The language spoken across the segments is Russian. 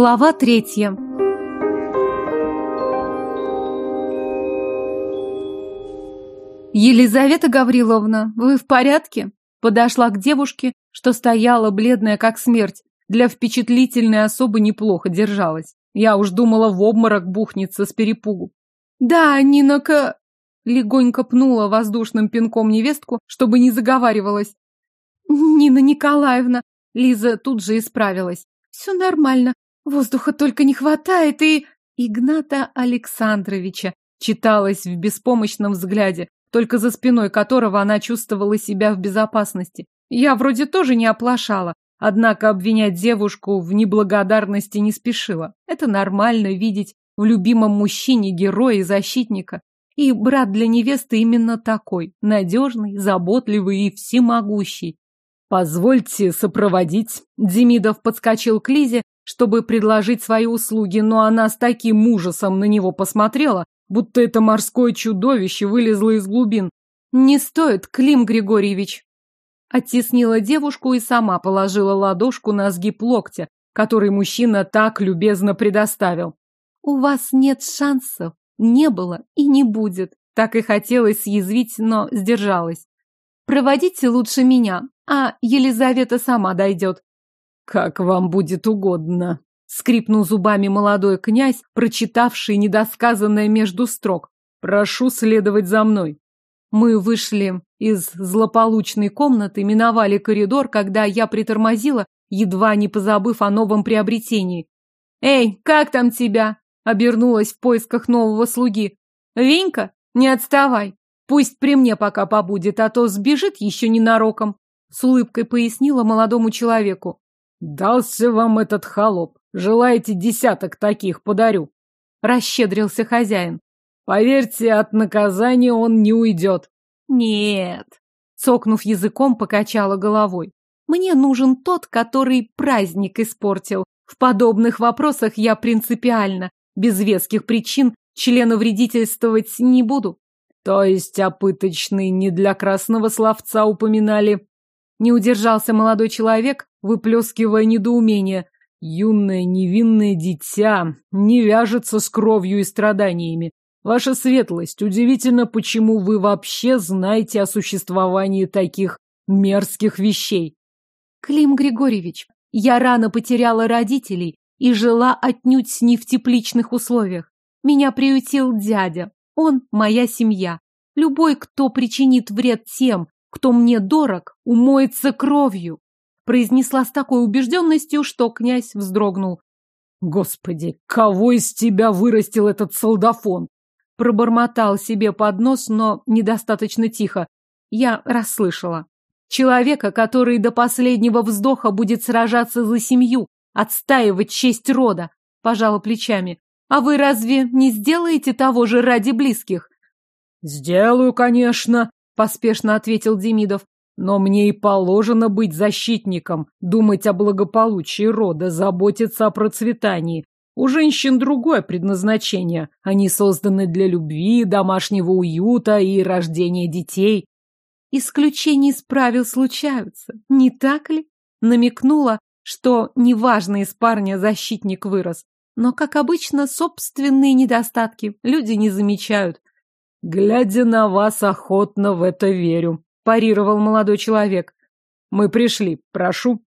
Глава третья. Елизавета Гавриловна, вы в порядке? Подошла к девушке, что стояла бледная как смерть. Для впечатлительной особы неплохо держалась. Я уж думала, в обморок бухнется с перепугу. Да, Нинака... Легонько пнула воздушным пинком невестку, чтобы не заговаривалась. Нина Николаевна. Лиза тут же исправилась. Все нормально. Воздуха только не хватает и... Игната Александровича читалось в беспомощном взгляде, только за спиной которого она чувствовала себя в безопасности. Я вроде тоже не оплошала, однако обвинять девушку в неблагодарности не спешила. Это нормально видеть в любимом мужчине героя и защитника. И брат для невесты именно такой, надежный, заботливый и всемогущий. «Позвольте сопроводить». Демидов подскочил к Лизе, чтобы предложить свои услуги, но она с таким ужасом на него посмотрела, будто это морское чудовище вылезло из глубин. «Не стоит, Клим Григорьевич!» Оттеснила девушку и сама положила ладошку на сгиб локтя, который мужчина так любезно предоставил. «У вас нет шансов, не было и не будет». Так и хотелось съязвить, но сдержалась. «Проводите лучше меня, а Елизавета сама дойдет. Как вам будет угодно, скрипнул зубами молодой князь, прочитавший недосказанное между строк. Прошу следовать за мной. Мы вышли из злополучной комнаты, миновали коридор, когда я притормозила, едва не позабыв о новом приобретении. «Эй, как там тебя?» — обернулась в поисках нового слуги. «Венька, не отставай. Пусть при мне пока побудет, а то сбежит еще ненароком с улыбкой пояснила молодому человеку. «Дался вам этот холоп. Желаете десяток таких, подарю». Расщедрился хозяин. «Поверьте, от наказания он не уйдет». «Нет», — цокнув языком, покачала головой. «Мне нужен тот, который праздник испортил. В подобных вопросах я принципиально, без веских причин, члена вредительствовать не буду». «То есть опыточный не для красного словца упоминали?» Не удержался молодой человек, выплескивая недоумение. Юное невинное дитя не вяжется с кровью и страданиями. Ваша светлость, удивительно, почему вы вообще знаете о существовании таких мерзких вещей. Клим Григорьевич, я рано потеряла родителей и жила отнюдь не в тепличных условиях. Меня приютил дядя. Он моя семья. Любой, кто причинит вред тем, кто мне дорог, умоется кровью, произнесла с такой убежденностью, что князь вздрогнул. Господи, кого из тебя вырастил этот солдафон? Пробормотал себе под нос, но недостаточно тихо. Я расслышала. Человека, который до последнего вздоха будет сражаться за семью, отстаивать честь рода, пожала плечами. А вы разве не сделаете того же ради близких? Сделаю, конечно, поспешно ответил Демидов. Но мне и положено быть защитником, думать о благополучии рода, заботиться о процветании. У женщин другое предназначение. Они созданы для любви, домашнего уюта и рождения детей. Исключения из правил случаются, не так ли? Намекнула, что неважно из парня защитник вырос. Но, как обычно, собственные недостатки люди не замечают. «Глядя на вас, охотно в это верю», – парировал молодой человек. «Мы пришли, прошу».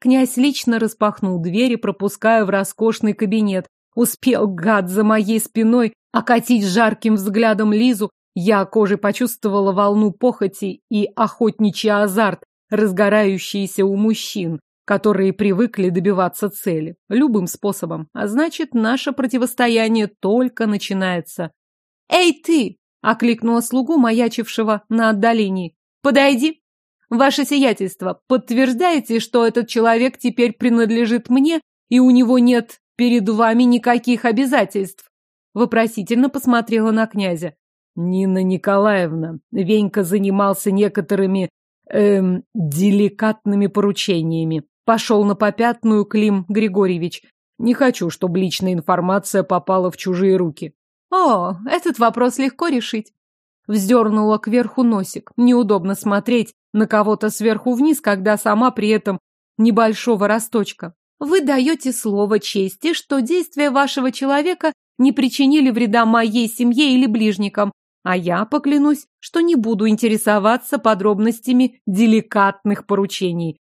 Князь лично распахнул двери, пропуская в роскошный кабинет. Успел, гад, за моей спиной окатить жарким взглядом Лизу. Я кожей почувствовала волну похоти и охотничий азарт, разгорающийся у мужчин, которые привыкли добиваться цели. Любым способом. А значит, наше противостояние только начинается. «Эй, ты!» — окликнула слугу, маячившего на отдалении. «Подойди! Ваше сиятельство, подтверждаете, что этот человек теперь принадлежит мне, и у него нет перед вами никаких обязательств?» Вопросительно посмотрела на князя. «Нина Николаевна, Венька занимался некоторыми, эм, деликатными поручениями. Пошел на попятную Клим Григорьевич. Не хочу, чтобы личная информация попала в чужие руки. О, этот вопрос легко решить. Вздернула кверху носик. Неудобно смотреть на кого-то сверху вниз, когда сама при этом небольшого росточка. Вы даете слово чести, что действия вашего человека не причинили вреда моей семье или ближникам, а я поклянусь, что не буду интересоваться подробностями деликатных поручений.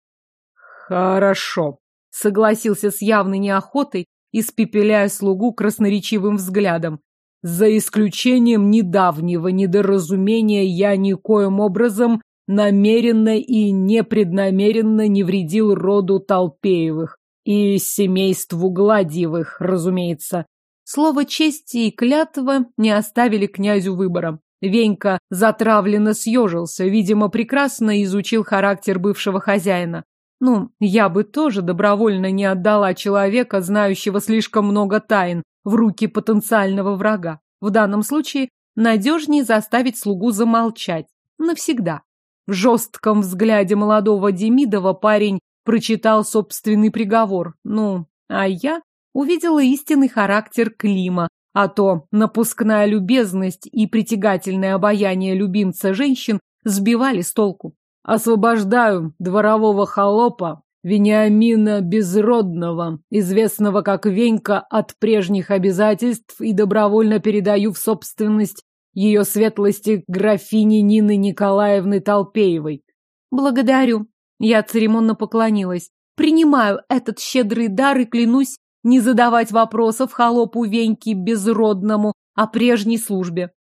Хорошо, согласился с явной неохотой, испепеляя слугу красноречивым взглядом. За исключением недавнего недоразумения я никоим образом намеренно и непреднамеренно не вредил роду Толпеевых и семейству Гладьевых, разумеется. Слово чести и клятва не оставили князю выбора. Венька затравленно съежился, видимо, прекрасно изучил характер бывшего хозяина. Ну, я бы тоже добровольно не отдала человека, знающего слишком много тайн, в руки потенциального врага. В данном случае надежнее заставить слугу замолчать. Навсегда. В жестком взгляде молодого Демидова парень прочитал собственный приговор. Ну, а я увидела истинный характер Клима, а то напускная любезность и притягательное обаяние любимца женщин сбивали с толку. Освобождаю дворового холопа Вениамина Безродного, известного как Венька, от прежних обязательств и добровольно передаю в собственность ее светлости графини Нины Николаевны Толпеевой. Благодарю. Я церемонно поклонилась. Принимаю этот щедрый дар и клянусь не задавать вопросов холопу Веньке Безродному о прежней службе.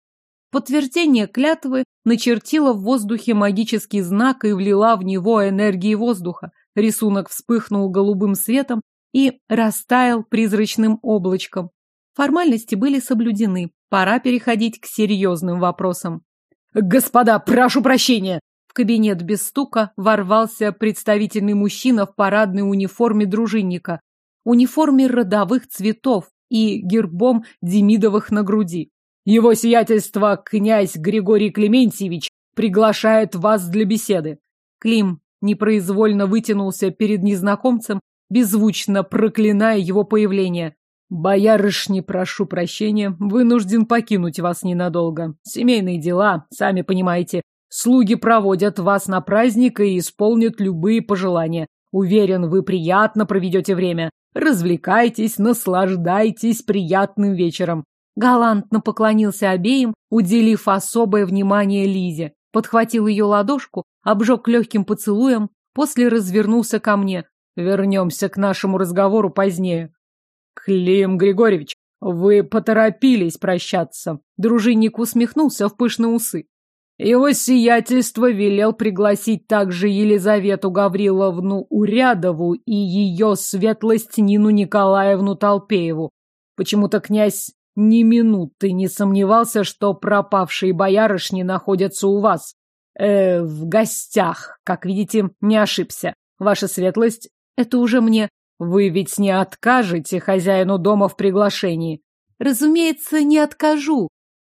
Подтверждение клятвы начертила в воздухе магический знак и влила в него энергии воздуха. Рисунок вспыхнул голубым светом и растаял призрачным облачком. Формальности были соблюдены. Пора переходить к серьезным вопросам. «Господа, прошу прощения!» В кабинет без стука ворвался представительный мужчина в парадной униформе дружинника, униформе родовых цветов и гербом Демидовых на груди. Его сиятельство князь Григорий Клементьевич приглашает вас для беседы. Клим непроизвольно вытянулся перед незнакомцем, беззвучно проклиная его появление. «Боярышни, прошу прощения, вынужден покинуть вас ненадолго. Семейные дела, сами понимаете. Слуги проводят вас на праздник и исполнят любые пожелания. Уверен, вы приятно проведете время. Развлекайтесь, наслаждайтесь приятным вечером». Галантно поклонился обеим, уделив особое внимание Лизе. Подхватил ее ладошку, обжег легким поцелуем, после развернулся ко мне. Вернемся к нашему разговору позднее. Клим Григорьевич, вы поторопились прощаться. Дружинник усмехнулся в пышные усы. Его сиятельство велел пригласить также Елизавету Гавриловну Урядову и ее светлость Нину Николаевну Толпееву. Почему-то князь ни минуты не сомневался, что пропавшие боярышни находятся у вас. Э, в гостях, как видите, не ошибся. Ваша светлость, это уже мне. Вы ведь не откажете хозяину дома в приглашении? Разумеется, не откажу.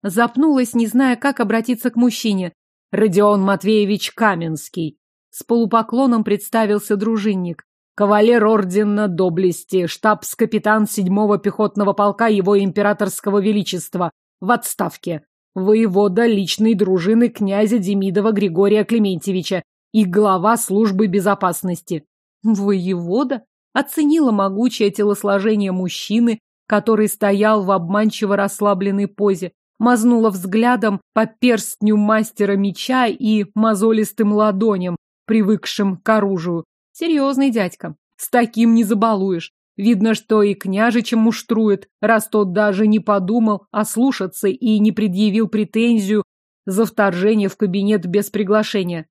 Запнулась, не зная, как обратиться к мужчине. Родион Матвеевич Каменский. С полупоклоном представился дружинник кавалер ордена доблести, штабс-капитан седьмого пехотного полка его императорского величества, в отставке, воевода личной дружины князя Демидова Григория Клементьевича и глава службы безопасности. Воевода оценила могучее телосложение мужчины, который стоял в обманчиво расслабленной позе, мазнула взглядом по перстню мастера меча и мозолистым ладоням, привыкшим к оружию. Серьезный дядька. С таким не забалуешь. Видно, что и княжичем муштрует, раз тот даже не подумал ослушаться и не предъявил претензию за вторжение в кабинет без приглашения.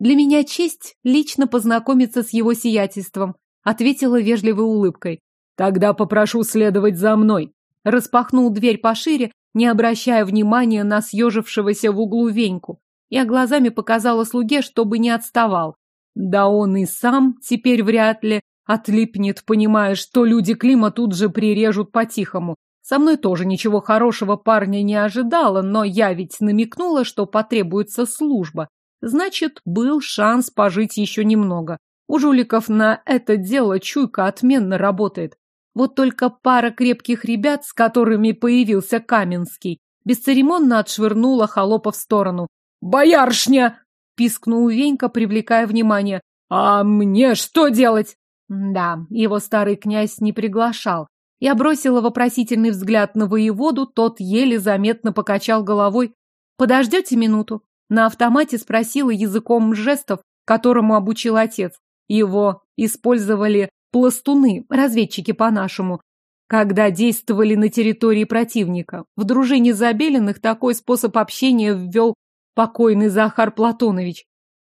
Для меня честь лично познакомиться с его сиятельством, ответила вежливой улыбкой. Тогда попрошу следовать за мной. Распахнул дверь пошире, не обращая внимания на съежившегося в углу Веньку. Я глазами показала слуге, чтобы не отставал. Да он и сам теперь вряд ли отлипнет, понимая, что люди Клима тут же прирежут по-тихому. Со мной тоже ничего хорошего парня не ожидала, но я ведь намекнула, что потребуется служба. Значит, был шанс пожить еще немного. У жуликов на это дело чуйка отменно работает. Вот только пара крепких ребят, с которыми появился Каменский, бесцеремонно отшвырнула холопа в сторону. «Боярышня!» Пискнул Венька, привлекая внимание. «А мне что делать?» Да, его старый князь не приглашал. Я бросила вопросительный взгляд на воеводу, тот еле заметно покачал головой. «Подождете минуту?» На автомате спросила языком жестов, которому обучил отец. Его использовали пластуны, разведчики по-нашему, когда действовали на территории противника. В дружине Забелиных такой способ общения ввел покойный Захар Платонович.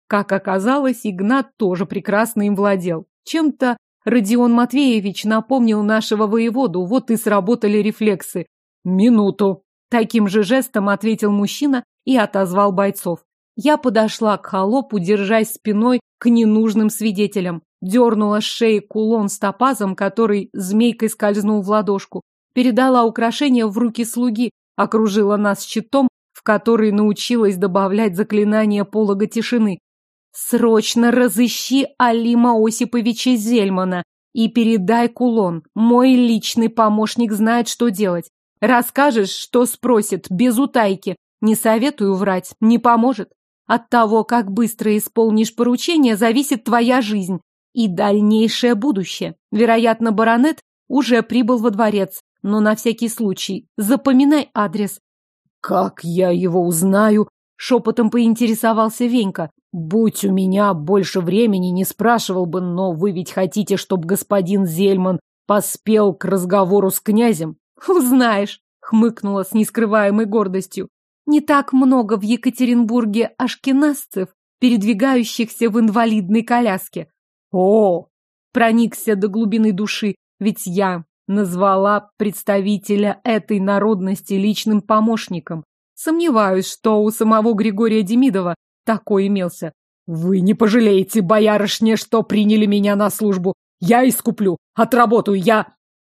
Как оказалось, Игнат тоже прекрасно им владел. Чем-то Родион Матвеевич напомнил нашего воеводу, вот и сработали рефлексы. «Минуту!» Таким же жестом ответил мужчина и отозвал бойцов. Я подошла к холопу, держась спиной к ненужным свидетелям. Дернула с шеи кулон с топазом, который змейкой скользнул в ладошку. Передала украшение в руки слуги, окружила нас щитом, который научилась добавлять заклинание полога тишины. «Срочно разыщи Алима Осиповича Зельмана и передай кулон. Мой личный помощник знает, что делать. Расскажешь, что спросит, без утайки. Не советую врать, не поможет. От того, как быстро исполнишь поручение, зависит твоя жизнь и дальнейшее будущее. Вероятно, баронет уже прибыл во дворец, но на всякий случай запоминай адрес. Как я его узнаю? Шепотом поинтересовался Венька. Будь у меня больше времени, не спрашивал бы, но вы ведь хотите, чтобы господин Зельман поспел к разговору с князем? Узнаешь, хмыкнула с нескрываемой гордостью. Не так много в Екатеринбурге ашкеназцев, передвигающихся в инвалидной коляске. О! Проникся до глубины души, ведь я назвала представителя этой народности личным помощником. Сомневаюсь, что у самого Григория Демидова такой имелся. Вы не пожалеете, боярышня, что приняли меня на службу. Я искуплю, отработаю, я...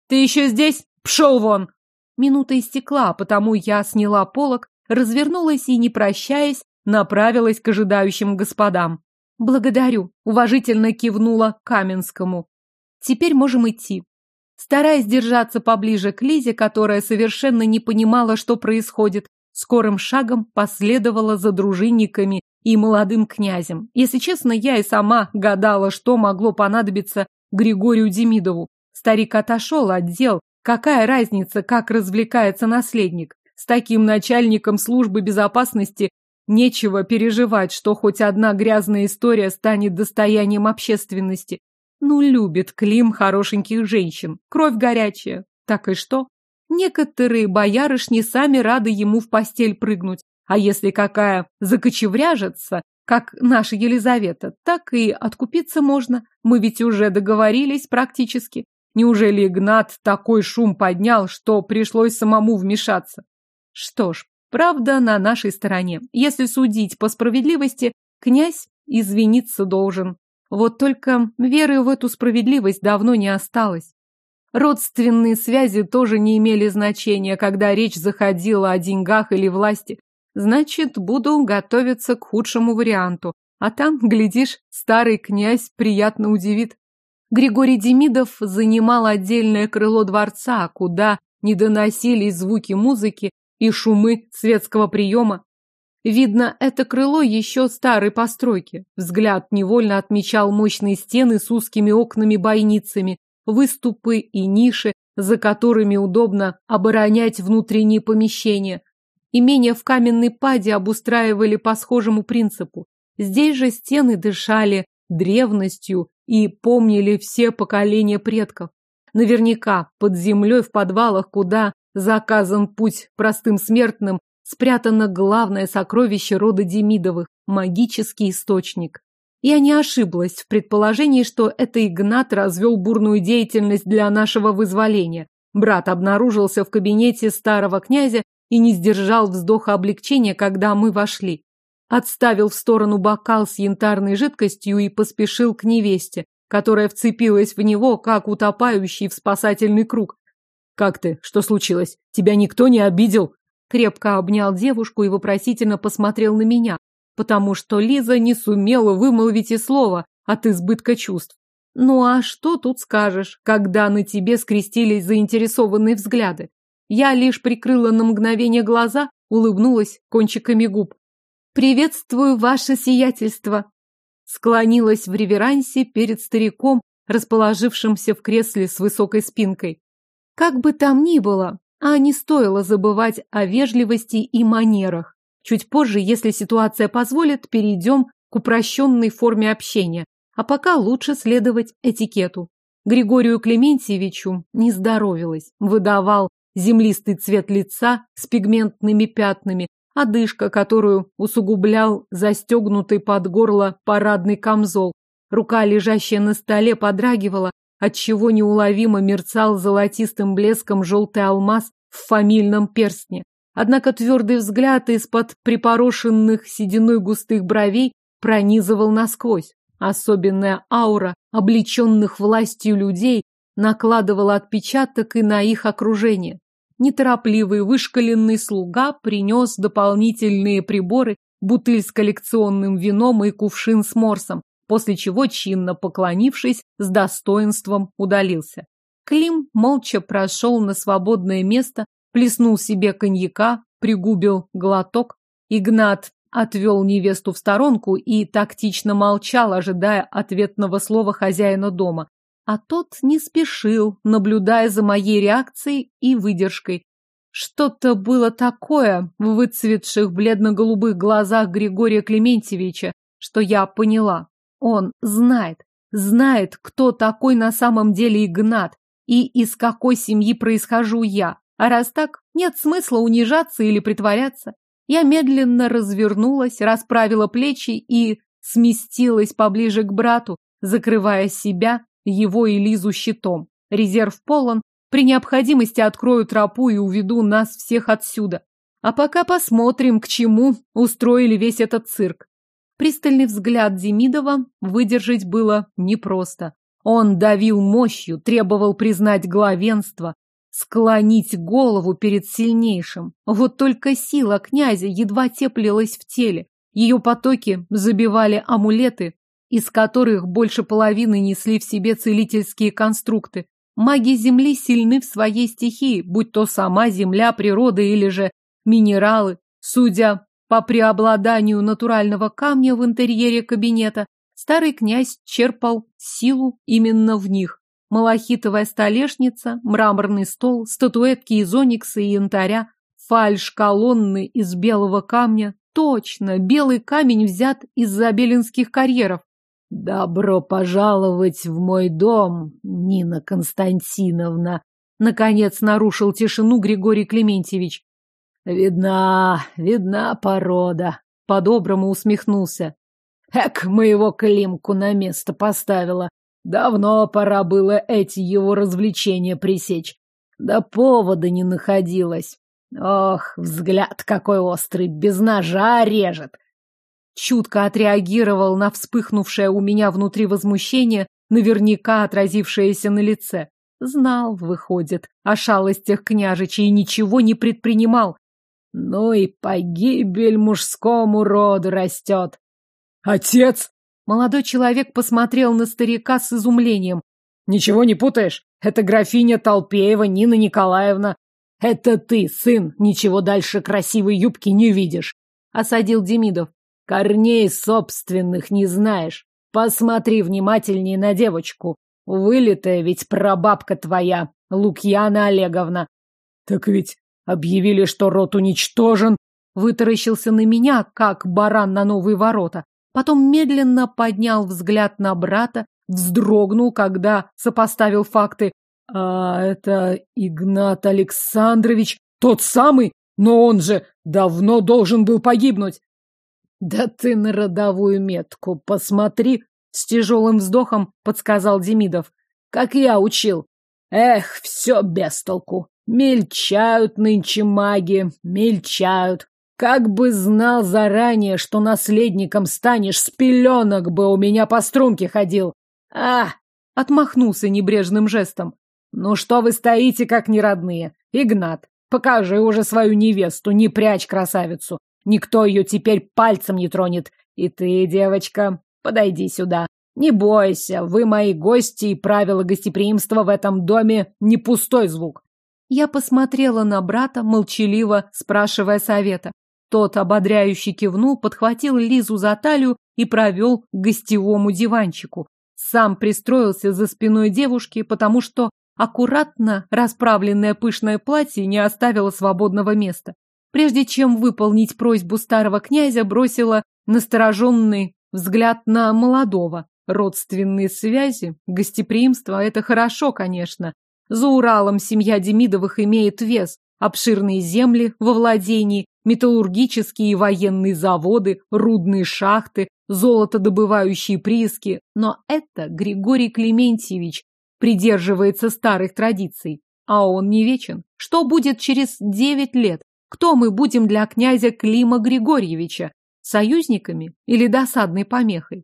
Ты еще здесь? Пшел вон! Минута истекла, потому я сняла полог, развернулась и, не прощаясь, направилась к ожидающим господам. Благодарю, уважительно кивнула Каменскому. Теперь можем идти. Стараясь держаться поближе к Лизе, которая совершенно не понимала, что происходит, скорым шагом последовала за дружинниками и молодым князем. Если честно, я и сама гадала, что могло понадобиться Григорию Демидову. Старик отошел от дел. Какая разница, как развлекается наследник? С таким начальником службы безопасности нечего переживать, что хоть одна грязная история станет достоянием общественности. Ну, любит Клим хорошеньких женщин. Кровь горячая. Так и что? Некоторые боярышни сами рады ему в постель прыгнуть. А если какая закочевряжется, как наша Елизавета, так и откупиться можно. Мы ведь уже договорились практически. Неужели Игнат такой шум поднял, что пришлось самому вмешаться? Что ж, правда на нашей стороне. Если судить по справедливости, князь извиниться должен. Вот только веры в эту справедливость давно не осталось. Родственные связи тоже не имели значения, когда речь заходила о деньгах или власти. Значит, буду готовиться к худшему варианту. А там, глядишь, старый князь приятно удивит. Григорий Демидов занимал отдельное крыло дворца, куда не доносились звуки музыки и шумы светского приема. Видно, это крыло еще старой постройки. Взгляд невольно отмечал мощные стены с узкими окнами-бойницами, выступы и ниши, за которыми удобно оборонять внутренние помещения. Имения в каменной паде обустраивали по схожему принципу. Здесь же стены дышали древностью и помнили все поколения предков. Наверняка под землей в подвалах, куда заказан путь простым смертным, спрятано главное сокровище рода Демидовых – магический источник. Я не ошиблась в предположении, что это Игнат развел бурную деятельность для нашего вызволения. Брат обнаружился в кабинете старого князя и не сдержал вздоха облегчения, когда мы вошли. Отставил в сторону бокал с янтарной жидкостью и поспешил к невесте, которая вцепилась в него, как утопающий в спасательный круг. «Как ты? Что случилось? Тебя никто не обидел?» Крепко обнял девушку и вопросительно посмотрел на меня потому что Лиза не сумела вымолвить и слова от избытка чувств. Ну а что тут скажешь, когда на тебе скрестились заинтересованные взгляды? Я лишь прикрыла на мгновение глаза, улыбнулась кончиками губ. «Приветствую ваше сиятельство!» Склонилась в реверансе перед стариком, расположившимся в кресле с высокой спинкой. Как бы там ни было, а не стоило забывать о вежливости и манерах. Чуть позже, если ситуация позволит, перейдем к упрощенной форме общения, а пока лучше следовать этикету. Григорию Клементьевичу не здоровилось, выдавал землистый цвет лица с пигментными пятнами, одышка, которую усугублял застегнутый под горло парадный камзол. Рука, лежащая на столе, подрагивала, отчего неуловимо мерцал золотистым блеском желтый алмаз в фамильном перстне. Однако твердый взгляд из-под припорошенных сединой густых бровей пронизывал насквозь. Особенная аура облеченных властью людей накладывала отпечаток и на их окружение. Неторопливый вышкаленный слуга принес дополнительные приборы, бутыль с коллекционным вином и кувшин с морсом, после чего, чинно поклонившись, с достоинством удалился. Клим молча прошел на свободное место, плеснул себе коньяка, пригубил глоток. Игнат отвел невесту в сторонку и тактично молчал, ожидая ответного слова хозяина дома. А тот не спешил, наблюдая за моей реакцией и выдержкой. Что-то было такое в выцветших бледно-голубых глазах Григория Клементьевича, что я поняла. Он знает, знает, кто такой на самом деле Игнат и из какой семьи происхожу я. А раз так, нет смысла унижаться или притворяться. Я медленно развернулась, расправила плечи и сместилась поближе к брату, закрывая себя его и Лизу щитом. Резерв полон. При необходимости открою тропу и уведу нас всех отсюда. А пока посмотрим, к чему устроили весь этот цирк. Пристальный взгляд Демидова выдержать было непросто. Он давил мощью, требовал признать главенство, склонить голову перед сильнейшим. Вот только сила князя едва теплилась в теле. Ее потоки забивали амулеты, из которых больше половины несли в себе целительские конструкты. Маги Земли сильны в своей стихии, будь то сама Земля, природа или же минералы. Судя по преобладанию натурального камня в интерьере кабинета, старый князь черпал силу именно в них. Малахитовая столешница, мраморный стол, статуэтки из оникса и янтаря, фальш колонны из белого камня. Точно, белый камень взят из забелинских карьеров. «Добро пожаловать в мой дом, Нина Константиновна!» Наконец нарушил тишину Григорий Клементьевич. «Видна, видна порода!» По-доброму усмехнулся. «Эк, моего Климку на место поставила! Давно пора было эти его развлечения пресечь. Да повода не находилось. Ох, взгляд какой острый, без ножа режет чутко отреагировал на вспыхнувшее у меня внутри возмущение, наверняка отразившееся на лице. Знал, выходит, о шалостях княжичей и ничего не предпринимал. Ну и погибель мужскому роду растет. Отец! Молодой человек посмотрел на старика с изумлением. Ничего не путаешь? Это графиня Толпеева Нина Николаевна. Это ты, сын, ничего дальше красивой юбки не видишь. Осадил Демидов. Корней собственных не знаешь. Посмотри внимательнее на девочку. Вылитая ведь прабабка твоя, Лукьяна Олеговна. Так ведь объявили, что род уничтожен. Вытаращился на меня, как баран на новые ворота. Потом медленно поднял взгляд на брата, вздрогнул, когда сопоставил факты. А это Игнат Александрович, тот самый, но он же давно должен был погибнуть. Да ты на родовую метку посмотри, с тяжелым вздохом подсказал Демидов. Как я учил. Эх, все без толку. Мельчают нынче маги, мельчают. Как бы знал заранее, что наследником станешь, с пеленок бы у меня по струнке ходил. А! Отмахнулся небрежным жестом. Ну что вы стоите, как неродные? Игнат, покажи уже свою невесту, не прячь красавицу. Никто ее теперь пальцем не тронет. И ты, девочка, подойди сюда. Не бойся, вы мои гости, и правила гостеприимства в этом доме не пустой звук. Я посмотрела на брата, молчаливо спрашивая совета. Тот ободряюще кивнул, подхватил Лизу за талию и провел к гостевому диванчику. сам пристроился за спиной девушки, потому что аккуратно расправленное пышное платье не оставило свободного места. Прежде чем выполнить просьбу старого князя, бросила настороженный взгляд на молодого. Родственные связи, гостеприимство – это хорошо, конечно. За Уралом семья Демидовых имеет вес, обширные земли во владении, металлургические и военные заводы, рудные шахты, золотодобывающие прииски. Но это Григорий Клементьевич придерживается старых традиций. А он не вечен. Что будет через девять лет? Кто мы будем для князя Клима Григорьевича? Союзниками или досадной помехой?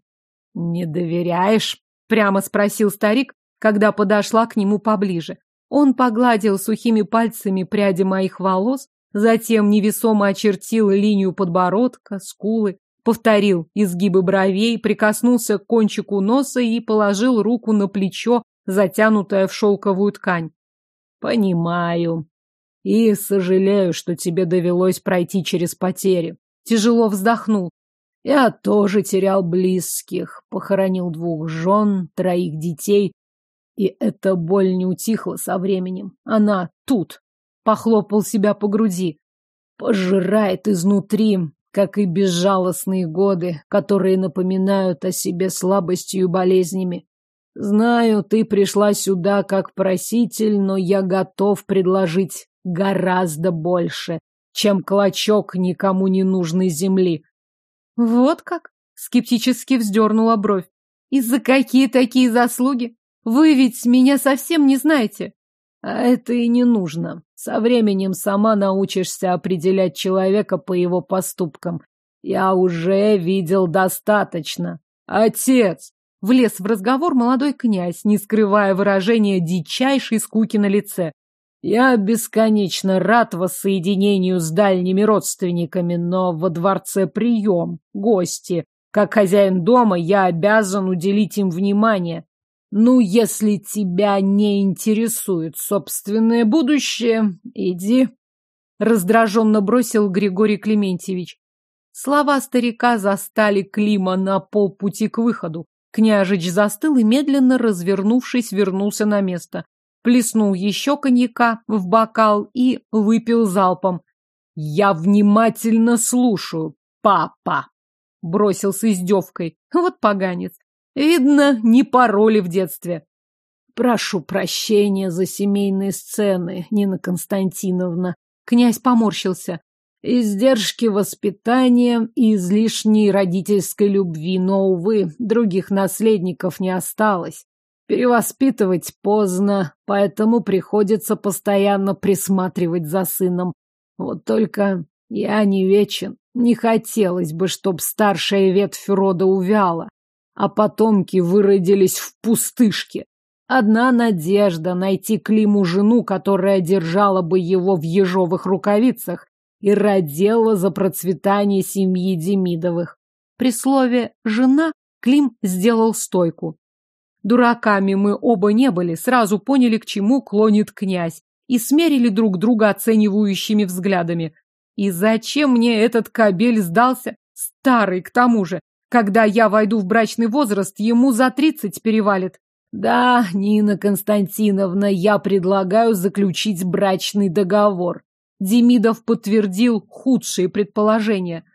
Не доверяешь? Прямо спросил старик, когда подошла к нему поближе. Он погладил сухими пальцами пряди моих волос, затем невесомо очертил линию подбородка, скулы, повторил изгибы бровей, прикоснулся к кончику носа и положил руку на плечо, затянутое в шелковую ткань. «Понимаю. И сожалею, что тебе довелось пройти через потери». Тяжело вздохнул. «Я тоже терял близких, похоронил двух жен, троих детей, и эта боль не утихла со временем. Она тут. Похлопал себя по груди. Пожирает изнутри, как и безжалостные годы, которые напоминают о себе слабостью и болезнями. Знаю, ты пришла сюда как проситель, но я готов предложить гораздо больше, чем клочок никому не нужной земли. Вот как? Скептически вздернула бровь. И за какие такие заслуги? Вы ведь меня совсем не знаете. А это и не нужно. Со временем сама научишься определять человека по его поступкам. Я уже видел достаточно. Отец! Влез в разговор молодой князь, не скрывая выражения дичайшей скуки на лице. Я бесконечно рад воссоединению с дальними родственниками, но во дворце прием, гости. Как хозяин дома я обязан уделить им внимание. Ну, если тебя не интересует собственное будущее, иди. Раздраженно бросил Григорий Клементьевич. Слова старика застали Клима на полпути к выходу. Княжич застыл и, медленно развернувшись, вернулся на место. Плеснул еще коньяка в бокал и выпил залпом. «Я внимательно слушаю, папа!» Бросил с издевкой. Вот поганец. Видно, не пароли в детстве. Прошу прощения за семейные сцены, Нина Константиновна. Князь поморщился. Издержки воспитания и излишней родительской любви, но, увы, других наследников не осталось. Перевоспитывать поздно, поэтому приходится постоянно присматривать за сыном. Вот только я не вечен. Не хотелось бы, чтоб старшая ветвь рода увяла а потомки выродились в пустышке. Одна надежда — найти Климу жену, которая держала бы его в ежовых рукавицах и родила за процветание семьи Демидовых. При слове «жена» Клим сделал стойку. Дураками мы оба не были, сразу поняли, к чему клонит князь, и смерили друг друга оценивающими взглядами. И зачем мне этот кабель сдался? Старый, к тому же. Когда я войду в брачный возраст, ему за тридцать перевалит. Да, Нина Константиновна, я предлагаю заключить брачный договор. Демидов подтвердил худшие предположения.